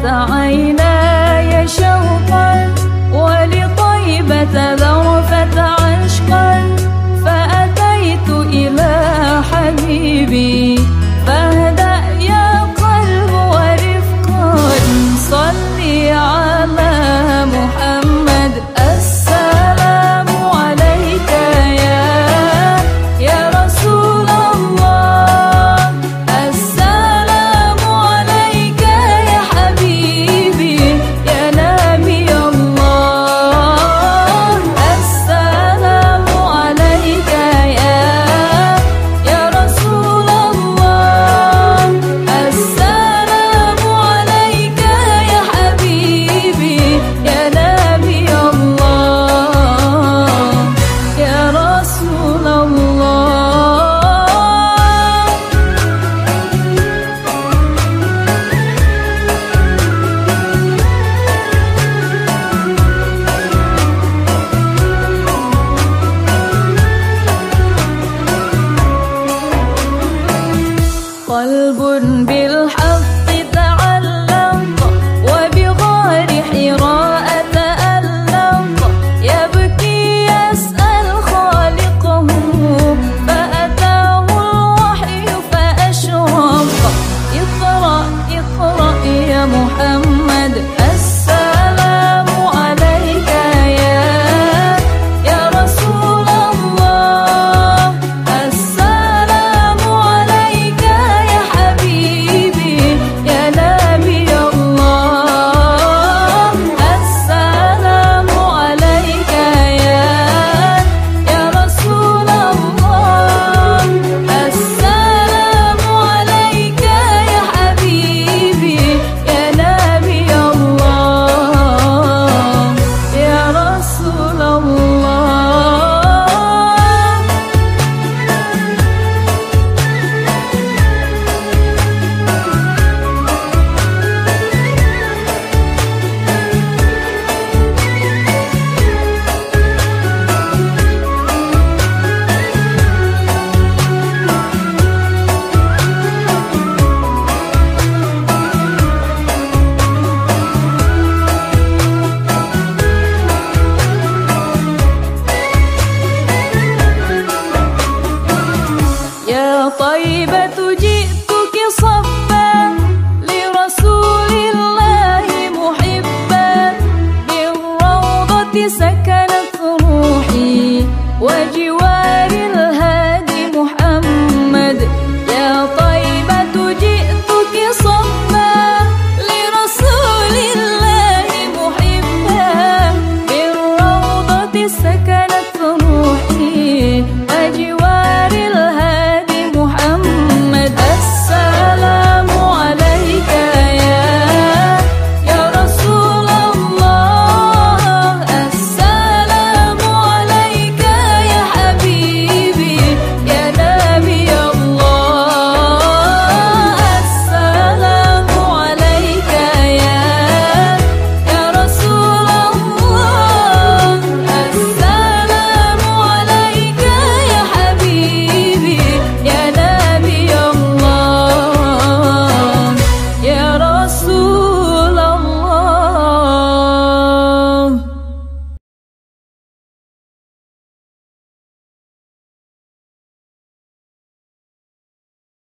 فتحت عيناي شوقا ولطيبة ذرفت عشقا فأتيت إلى حبيبي. قلب بي